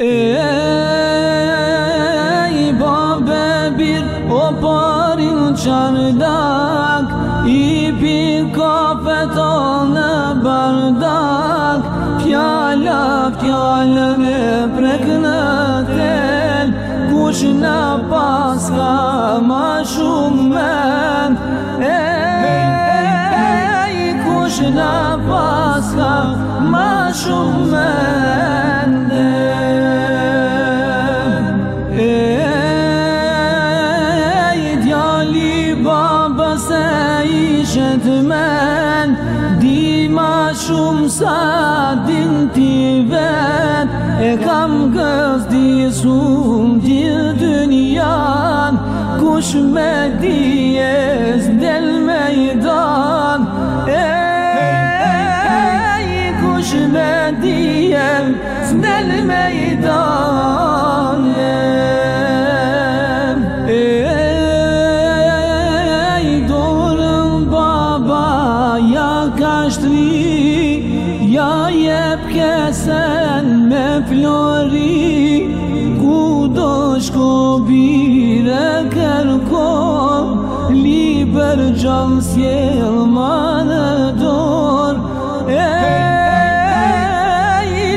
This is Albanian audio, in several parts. Ey babe bir oparil çardak İpi kafet anı bardak Piyala piyala ne preknatel Kuşna paska maşum men Ey kuşna paska maşum men shumë sa din t'i vet E kam gëzdi shumë t'il dynjan Kush me del meydan ey dan E kush me del meydan. pjesën me flori Ku do shko bire kërko Liber gjallë s'jel ma në dor E, e,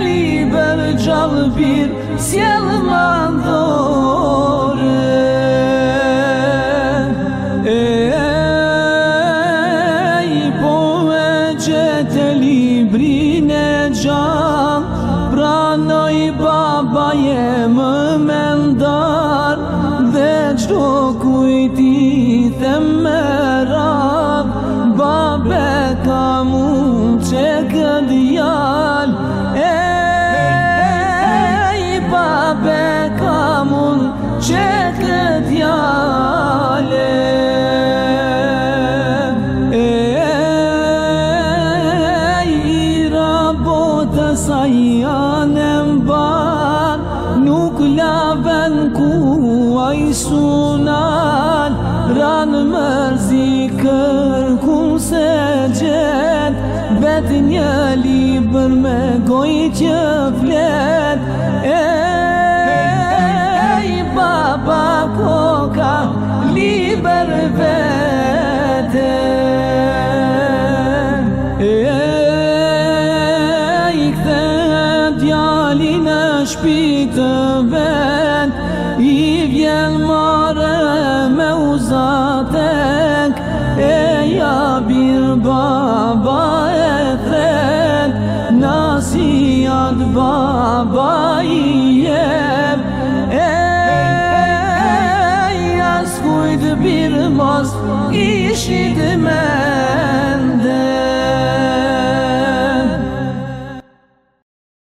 e, e, e, e, e, baba je më mendar Dhe qdo kujti të më rad Babe ka mu që këtë jal E i babe ka mu që këtë jal E i rabotë sa janë men ku a i sunan Ran mërzi kërku se gjet Vet një libër me goj që flet E, e, baba koka Libër vete E, e, e, e, e, e, e, e, e, e, e, shpitë vetë I vjen mare me uzatek E ja bir baba e thet Nasijat baba i jeb E jas kujt bir mas ishit me